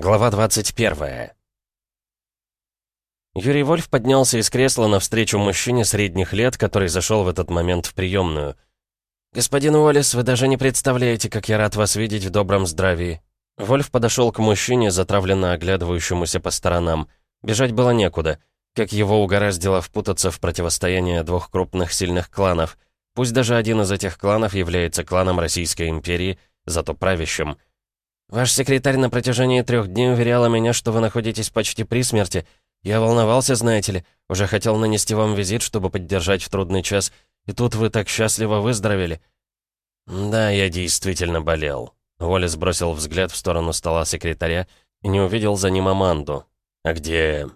Глава 21 Юрий Вольф поднялся из кресла навстречу мужчине средних лет, который зашел в этот момент в приемную. «Господин Уоллес, вы даже не представляете, как я рад вас видеть в добром здравии». Вольф подошел к мужчине, затравленно оглядывающемуся по сторонам. Бежать было некуда. Как его угораздило впутаться в противостояние двух крупных сильных кланов. Пусть даже один из этих кланов является кланом Российской империи, зато правящим – «Ваш секретарь на протяжении трех дней уверяла меня, что вы находитесь почти при смерти. Я волновался, знаете ли. Уже хотел нанести вам визит, чтобы поддержать в трудный час. И тут вы так счастливо выздоровели». «Да, я действительно болел». Уоллес бросил взгляд в сторону стола секретаря и не увидел за ним Аманду. «А где...»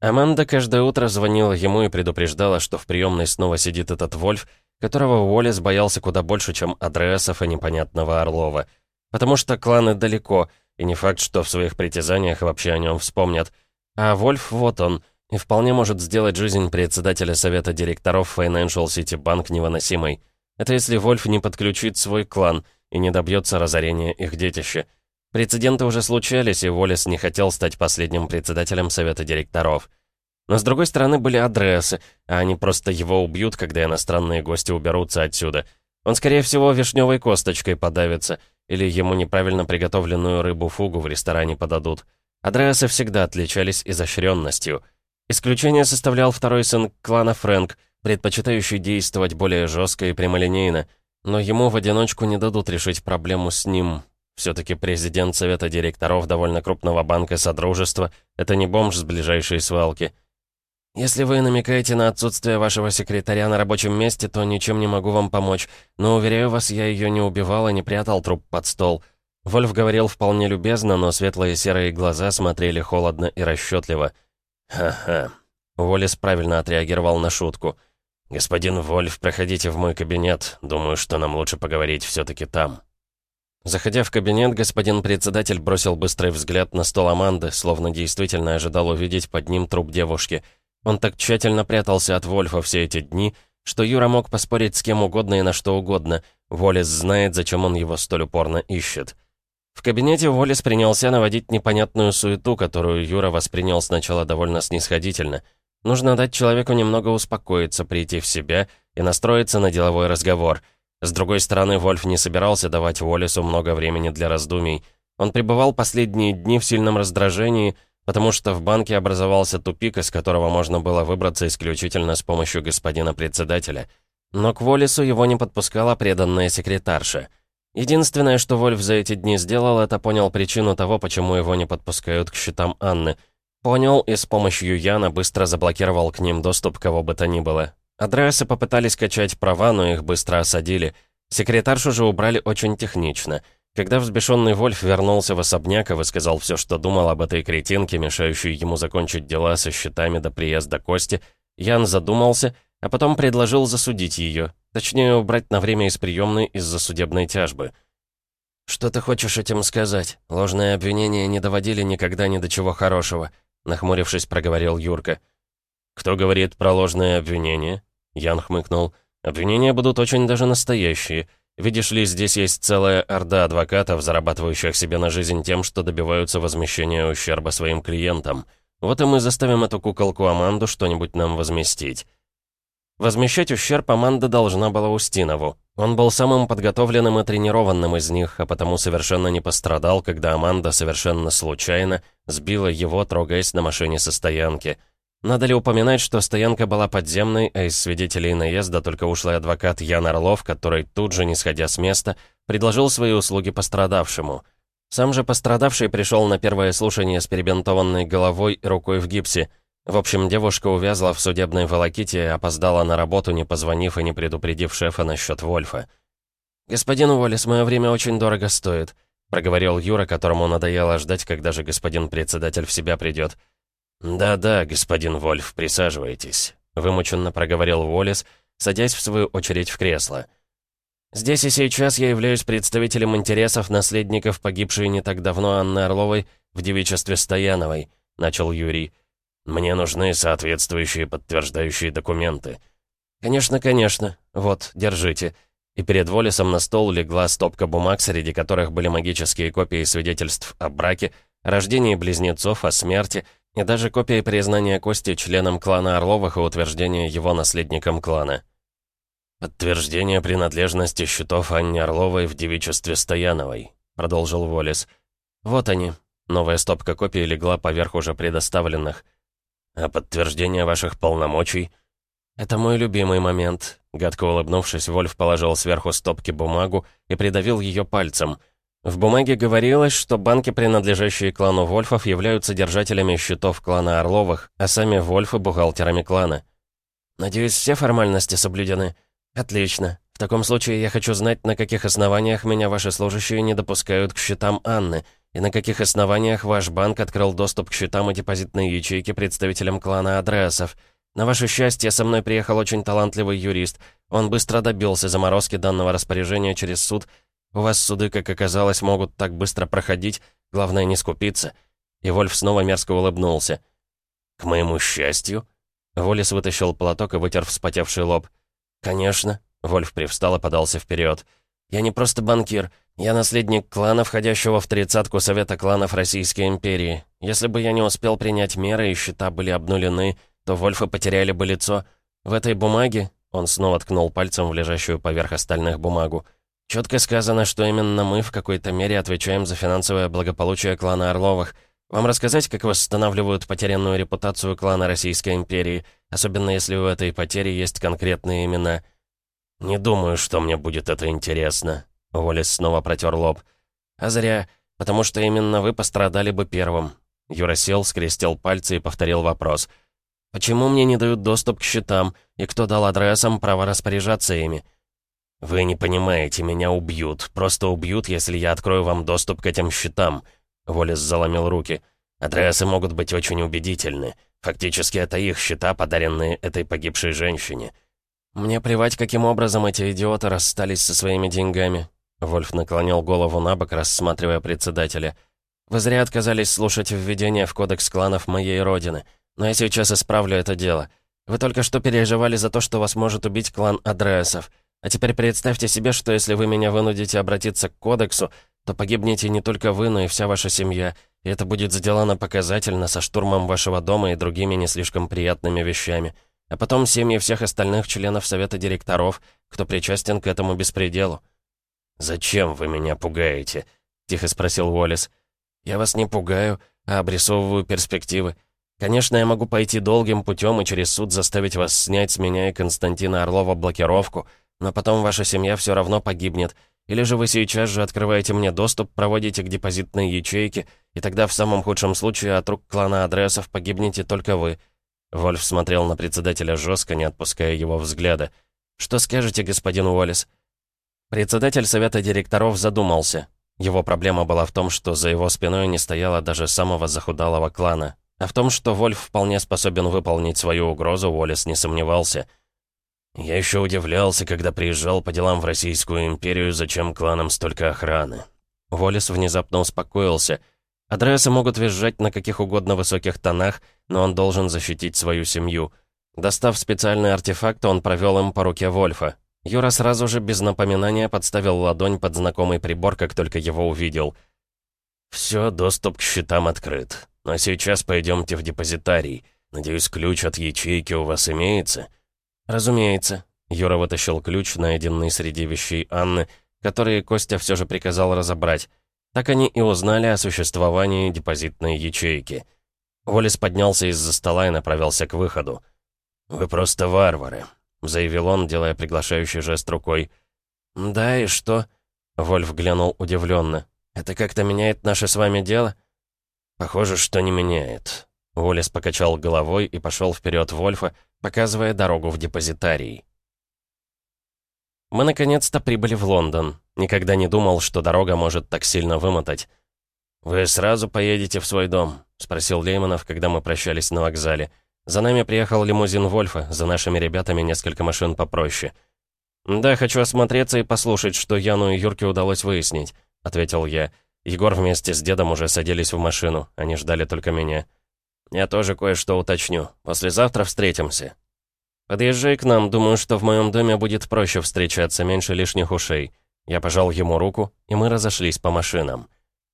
Аманда каждое утро звонила ему и предупреждала, что в приемной снова сидит этот Вольф, которого Уоллес боялся куда больше, чем Адреасов и непонятного Орлова — Потому что кланы далеко, и не факт, что в своих притязаниях вообще о нем вспомнят. А Вольф вот он, и вполне может сделать жизнь председателя совета директоров Financial City Bank невыносимой. Это если Вольф не подключит свой клан и не добьется разорения их детища. Прецеденты уже случались, и Волес не хотел стать последним председателем совета директоров. Но с другой стороны были адресы, а они просто его убьют, когда иностранные гости уберутся отсюда. Он, скорее всего, вишневой косточкой подавится, или ему неправильно приготовленную рыбу-фугу в ресторане подадут. Адреасы всегда отличались изощренностью. Исключение составлял второй сын клана Фрэнк, предпочитающий действовать более жестко и прямолинейно, но ему в одиночку не дадут решить проблему с ним. Все-таки президент совета директоров довольно крупного банка Содружества — это не бомж с ближайшей свалки — «Если вы намекаете на отсутствие вашего секретаря на рабочем месте, то ничем не могу вам помочь. Но, уверяю вас, я ее не убивал и не прятал труп под стол». Вольф говорил вполне любезно, но светлые серые глаза смотрели холодно и расчетливо. «Ха-ха». Уоллес правильно отреагировал на шутку. «Господин Вольф, проходите в мой кабинет. Думаю, что нам лучше поговорить все-таки там». Заходя в кабинет, господин председатель бросил быстрый взгляд на стол Аманды, словно действительно ожидал увидеть под ним труп девушки — он так тщательно прятался от Вольфа все эти дни, что Юра мог поспорить с кем угодно и на что угодно. Волес знает, зачем он его столь упорно ищет. В кабинете Волес принялся наводить непонятную суету, которую Юра воспринял сначала довольно снисходительно. Нужно дать человеку немного успокоиться, прийти в себя и настроиться на деловой разговор. С другой стороны, Вольф не собирался давать Волесу много времени для раздумий. Он пребывал последние дни в сильном раздражении, потому что в банке образовался тупик, из которого можно было выбраться исключительно с помощью господина председателя. Но к Волесу его не подпускала преданная секретарша. Единственное, что Вольф за эти дни сделал, это понял причину того, почему его не подпускают к счетам Анны. Понял и с помощью Яна быстро заблокировал к ним доступ кого бы то ни было. Адресы попытались качать права, но их быстро осадили. Секретаршу же убрали очень технично — когда взбешенный Вольф вернулся в особняк и высказал все, что думал об этой кретинке, мешающей ему закончить дела со счетами до приезда Кости, Ян задумался, а потом предложил засудить ее, точнее, убрать на время из приемной из-за судебной тяжбы. «Что ты хочешь этим сказать? Ложные обвинения не доводили никогда ни до чего хорошего», нахмурившись, проговорил Юрка. «Кто говорит про ложные обвинения?» Ян хмыкнул. «Обвинения будут очень даже настоящие». Видишь ли, здесь есть целая орда адвокатов, зарабатывающих себе на жизнь тем, что добиваются возмещения ущерба своим клиентам. Вот и мы заставим эту куколку Аманду что-нибудь нам возместить. Возмещать ущерб Аманда должна была Устинову. Он был самым подготовленным и тренированным из них, а потому совершенно не пострадал, когда Аманда совершенно случайно сбила его, трогаясь на машине со стоянки — надо ли упоминать, что стоянка была подземной, а из свидетелей наезда только ушлый адвокат Ян Орлов, который тут же, не сходя с места, предложил свои услуги пострадавшему. Сам же пострадавший пришел на первое слушание с перебинтованной головой и рукой в гипсе. В общем, девушка увязла в судебной волоките и опоздала на работу, не позвонив и не предупредив шефа насчет Вольфа. «Господин Уоллес, мое время очень дорого стоит», — проговорил Юра, которому надоело ждать, когда же господин председатель в себя придет. «Да-да, господин Вольф, присаживайтесь», — вымученно проговорил Уоллес, садясь в свою очередь в кресло. «Здесь и сейчас я являюсь представителем интересов наследников погибшей не так давно Анны Орловой в девичестве Стояновой», — начал Юрий. «Мне нужны соответствующие подтверждающие документы». «Конечно, конечно. Вот, держите». И перед Волесом на стол легла стопка бумаг, среди которых были магические копии свидетельств о браке, рождении близнецов, о смерти и даже копии признания Кости членом клана Орловых и утверждения его наследником клана. «Подтверждение принадлежности счетов Анне Орловой в девичестве Стояновой», — продолжил Волес. «Вот они». Новая стопка копий легла поверх уже предоставленных. «А подтверждение ваших полномочий?» «Это мой любимый момент». Гадко улыбнувшись, Вольф положил сверху стопки бумагу и придавил ее пальцем — в бумаге говорилось, что банки, принадлежащие клану Вольфов, являются держателями счетов клана Орловых, а сами Вольфы — бухгалтерами клана. «Надеюсь, все формальности соблюдены?» «Отлично. В таком случае я хочу знать, на каких основаниях меня ваши служащие не допускают к счетам Анны, и на каких основаниях ваш банк открыл доступ к счетам и депозитной ячейке представителям клана Адреасов. На ваше счастье, со мной приехал очень талантливый юрист. Он быстро добился заморозки данного распоряжения через суд у вас суды, как оказалось, могут так быстро проходить, главное не скупиться». И Вольф снова мерзко улыбнулся. «К моему счастью?» Волис вытащил платок и вытер вспотевший лоб. «Конечно». Вольф привстал и подался вперед. «Я не просто банкир. Я наследник клана, входящего в тридцатку Совета кланов Российской империи. Если бы я не успел принять меры и счета были обнулены, то Вольфы потеряли бы лицо. В этой бумаге...» Он снова ткнул пальцем в лежащую поверх остальных бумагу. Четко сказано, что именно мы в какой-то мере отвечаем за финансовое благополучие клана Орловых. Вам рассказать, как восстанавливают потерянную репутацию клана Российской империи, особенно если у этой потери есть конкретные имена? Не думаю, что мне будет это интересно. Уоллес снова протер лоб. А зря, потому что именно вы пострадали бы первым. Юра сел, скрестил пальцы и повторил вопрос. «Почему мне не дают доступ к счетам, и кто дал адресам право распоряжаться ими?» «Вы не понимаете, меня убьют. Просто убьют, если я открою вам доступ к этим счетам». Волес заломил руки. «Адресы могут быть очень убедительны. Фактически это их счета, подаренные этой погибшей женщине». «Мне плевать, каким образом эти идиоты расстались со своими деньгами». Вольф наклонил голову на бок, рассматривая председателя. «Вы зря отказались слушать введение в кодекс кланов моей родины. Но я сейчас исправлю это дело. Вы только что переживали за то, что вас может убить клан Адресов. А теперь представьте себе, что если вы меня вынудите обратиться к кодексу, то погибнете не только вы, но и вся ваша семья, и это будет сделано показательно со штурмом вашего дома и другими не слишком приятными вещами. А потом семьи всех остальных членов совета директоров, кто причастен к этому беспределу. «Зачем вы меня пугаете?» — тихо спросил Уоллес. «Я вас не пугаю, а обрисовываю перспективы. Конечно, я могу пойти долгим путем и через суд заставить вас снять с меня и Константина Орлова блокировку, но потом ваша семья все равно погибнет. Или же вы сейчас же открываете мне доступ, проводите к депозитной ячейке, и тогда в самом худшем случае от рук клана адресов погибнете только вы». Вольф смотрел на председателя жестко, не отпуская его взгляда. «Что скажете, господин Уоллес?» Председатель совета директоров задумался. Его проблема была в том, что за его спиной не стояло даже самого захудалого клана. А в том, что Вольф вполне способен выполнить свою угрозу, Уоллес не сомневался — я еще удивлялся, когда приезжал по делам в Российскую империю, зачем кланам столько охраны. Волес внезапно успокоился. Адресы могут визжать на каких угодно высоких тонах, но он должен защитить свою семью. Достав специальный артефакт, он провел им по руке Вольфа. Юра сразу же без напоминания подставил ладонь под знакомый прибор, как только его увидел. «Все, доступ к счетам открыт. Но сейчас пойдемте в депозитарий. Надеюсь, ключ от ячейки у вас имеется?» «Разумеется». Юра вытащил ключ, найденный среди вещей Анны, которые Костя все же приказал разобрать. Так они и узнали о существовании депозитной ячейки. Волис поднялся из-за стола и направился к выходу. «Вы просто варвары», — заявил он, делая приглашающий жест рукой. «Да, и что?» — Вольф глянул удивленно. «Это как-то меняет наше с вами дело?» «Похоже, что не меняет». Волис покачал головой и пошел вперед Вольфа, показывая дорогу в депозитарий. Мы наконец-то прибыли в Лондон. Никогда не думал, что дорога может так сильно вымотать. «Вы сразу поедете в свой дом?» — спросил Лейманов, когда мы прощались на вокзале. За нами приехал лимузин Вольфа, за нашими ребятами несколько машин попроще. «Да, хочу осмотреться и послушать, что Яну и Юрке удалось выяснить», — ответил я. Егор вместе с дедом уже садились в машину, они ждали только меня. «Я тоже кое-что уточню. Послезавтра встретимся». «Подъезжай к нам, думаю, что в моем доме будет проще встречаться, меньше лишних ушей». Я пожал ему руку, и мы разошлись по машинам.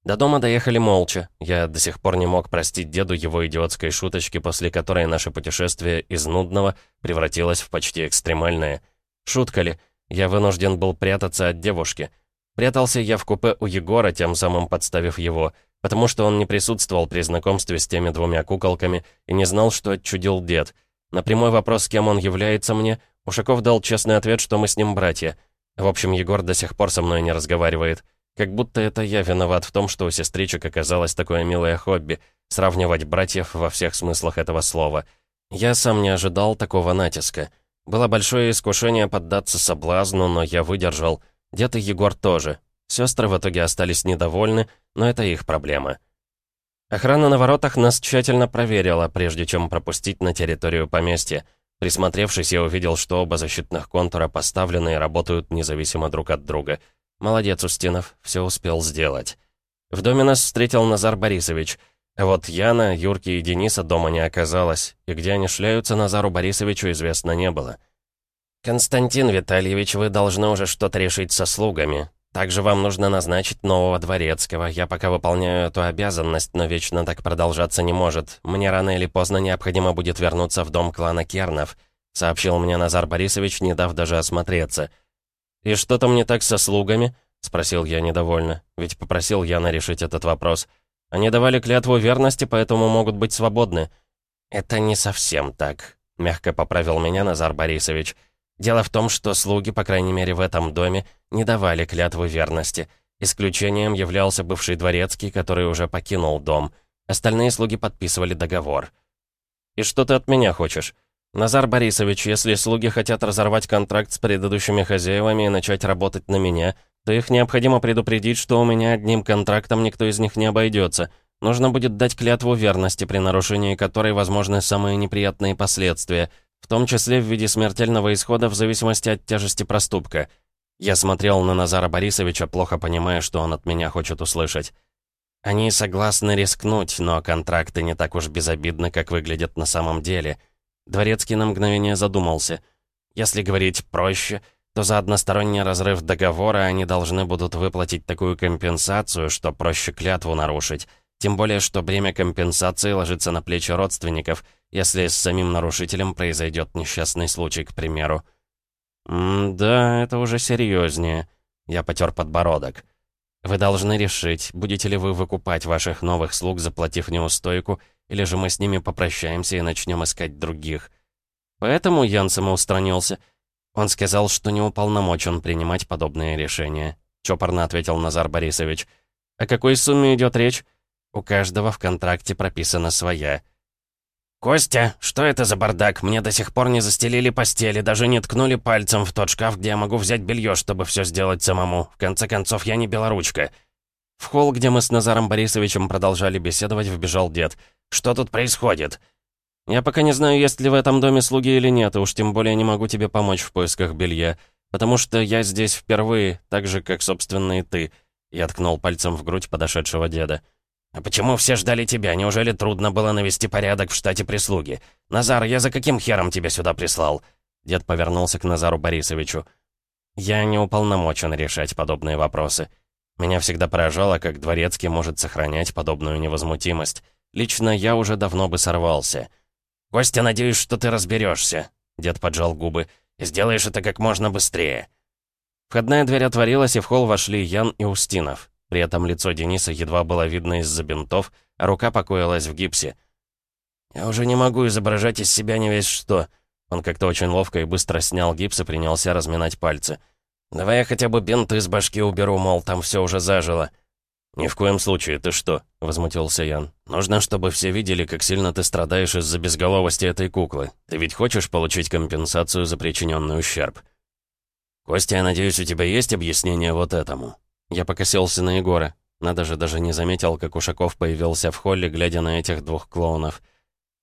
До дома доехали молча. Я до сих пор не мог простить деду его идиотской шуточки, после которой наше путешествие из нудного превратилось в почти экстремальное. Шутка ли? Я вынужден был прятаться от девушки. Прятался я в купе у Егора, тем самым подставив его, потому что он не присутствовал при знакомстве с теми двумя куколками и не знал, что отчудил дед. На прямой вопрос, кем он является мне, Ушаков дал честный ответ, что мы с ним братья. В общем, Егор до сих пор со мной не разговаривает. Как будто это я виноват в том, что у сестричек оказалось такое милое хобби — сравнивать братьев во всех смыслах этого слова. Я сам не ожидал такого натиска. Было большое искушение поддаться соблазну, но я выдержал. Дед и Егор тоже. Сестры в итоге остались недовольны, но это их проблема. Охрана на воротах нас тщательно проверила, прежде чем пропустить на территорию поместья. Присмотревшись, я увидел, что оба защитных контура поставлены и работают независимо друг от друга. Молодец, Устинов, все успел сделать. В доме нас встретил Назар Борисович. А вот Яна, Юрки и Дениса дома не оказалось, и где они шляются, Назару Борисовичу известно не было. «Константин Витальевич, вы должны уже что-то решить со слугами. Также вам нужно назначить нового дворецкого. Я пока выполняю эту обязанность, но вечно так продолжаться не может. Мне рано или поздно необходимо будет вернуться в дом клана Кернов», сообщил мне Назар Борисович, не дав даже осмотреться. «И что там не так со слугами?» — спросил я недовольно. Ведь попросил Яна решить этот вопрос. «Они давали клятву верности, поэтому могут быть свободны». «Это не совсем так», — мягко поправил меня Назар Борисович. Дело в том, что слуги, по крайней мере в этом доме, не давали клятвы верности. Исключением являлся бывший дворецкий, который уже покинул дом. Остальные слуги подписывали договор. «И что ты от меня хочешь?» «Назар Борисович, если слуги хотят разорвать контракт с предыдущими хозяевами и начать работать на меня, то их необходимо предупредить, что у меня одним контрактом никто из них не обойдется. Нужно будет дать клятву верности, при нарушении которой возможны самые неприятные последствия — в том числе в виде смертельного исхода в зависимости от тяжести проступка. Я смотрел на Назара Борисовича, плохо понимая, что он от меня хочет услышать. Они согласны рискнуть, но контракты не так уж безобидны, как выглядят на самом деле. Дворецкий на мгновение задумался. Если говорить проще, то за односторонний разрыв договора они должны будут выплатить такую компенсацию, что проще клятву нарушить. Тем более, что бремя компенсации ложится на плечи родственников, если с самим нарушителем произойдет несчастный случай, к примеру. «Да, это уже серьезнее. Я потер подбородок. «Вы должны решить, будете ли вы выкупать ваших новых слуг, заплатив неустойку, или же мы с ними попрощаемся и начнем искать других». Поэтому Ян самоустранился. Он сказал, что не уполномочен принимать подобные решения. Чопорно ответил Назар Борисович. «О какой сумме идет речь?» У каждого в контракте прописана своя. «Костя, что это за бардак? Мне до сих пор не застелили постели, даже не ткнули пальцем в тот шкаф, где я могу взять белье, чтобы все сделать самому. В конце концов, я не белоручка». В холл, где мы с Назаром Борисовичем продолжали беседовать, вбежал дед. «Что тут происходит?» «Я пока не знаю, есть ли в этом доме слуги или нет, и уж тем более не могу тебе помочь в поисках белья, потому что я здесь впервые, так же, как, собственно, и ты». Я ткнул пальцем в грудь подошедшего деда. «А почему все ждали тебя? Неужели трудно было навести порядок в штате прислуги? Назар, я за каким хером тебя сюда прислал?» Дед повернулся к Назару Борисовичу. «Я не уполномочен решать подобные вопросы. Меня всегда поражало, как Дворецкий может сохранять подобную невозмутимость. Лично я уже давно бы сорвался. «Костя, надеюсь, что ты разберешься. Дед поджал губы. «Сделаешь это как можно быстрее». Входная дверь отворилась, и в холл вошли Ян и Устинов. При этом лицо Дениса едва было видно из-за бинтов, а рука покоилась в гипсе. «Я уже не могу изображать из себя не весь что». Он как-то очень ловко и быстро снял гипс и принялся разминать пальцы. «Давай я хотя бы бинты из башки уберу, мол, там все уже зажило». «Ни в коем случае, ты что?» — возмутился Ян. «Нужно, чтобы все видели, как сильно ты страдаешь из-за безголовости этой куклы. Ты ведь хочешь получить компенсацию за причиненный ущерб?» «Костя, я надеюсь, у тебя есть объяснение вот этому?» Я покосился на Егора. Надо же, даже не заметил, как Ушаков появился в холле, глядя на этих двух клоунов.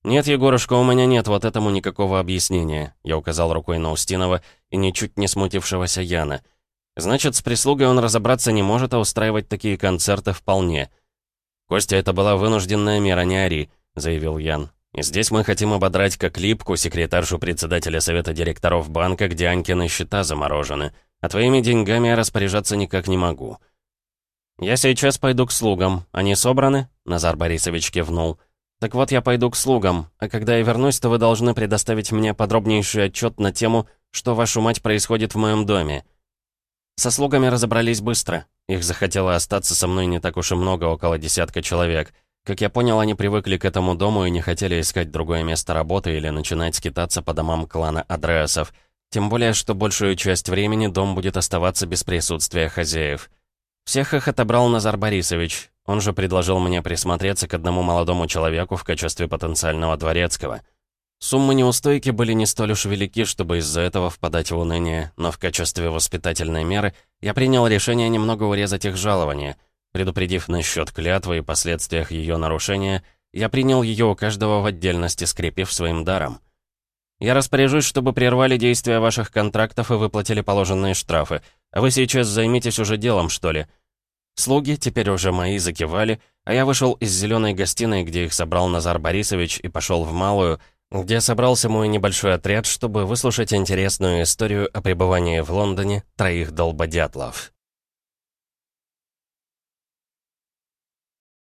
«Нет, Егорушка, у меня нет вот этому никакого объяснения», я указал рукой на Устинова и ничуть не смутившегося Яна. «Значит, с прислугой он разобраться не может, а устраивать такие концерты вполне». «Костя, это была вынужденная мера, не ори», — заявил Ян. «И здесь мы хотим ободрать как липку секретаршу председателя совета директоров банка, где Анькины счета заморожены. А твоими деньгами я распоряжаться никак не могу». «Я сейчас пойду к слугам. Они собраны?» Назар Борисович кивнул. «Так вот, я пойду к слугам, а когда я вернусь, то вы должны предоставить мне подробнейший отчет на тему, что, вашу мать, происходит в моем доме». Со слугами разобрались быстро. Их захотело остаться со мной не так уж и много, около десятка человек. Как я понял, они привыкли к этому дому и не хотели искать другое место работы или начинать скитаться по домам клана Адреасов. Тем более, что большую часть времени дом будет оставаться без присутствия хозяев. Всех их отобрал Назар Борисович. Он же предложил мне присмотреться к одному молодому человеку в качестве потенциального дворецкого. Суммы неустойки были не столь уж велики, чтобы из-за этого впадать в уныние, но в качестве воспитательной меры я принял решение немного урезать их жалование — Предупредив насчет клятвы и последствиях ее нарушения, я принял ее у каждого в отдельности, скрепив своим даром. Я распоряжусь, чтобы прервали действия ваших контрактов и выплатили положенные штрафы. А вы сейчас займитесь уже делом, что ли?» Слуги, теперь уже мои, закивали, а я вышел из зеленой гостиной, где их собрал Назар Борисович, и пошел в малую, где собрался мой небольшой отряд, чтобы выслушать интересную историю о пребывании в Лондоне троих долбодятлов.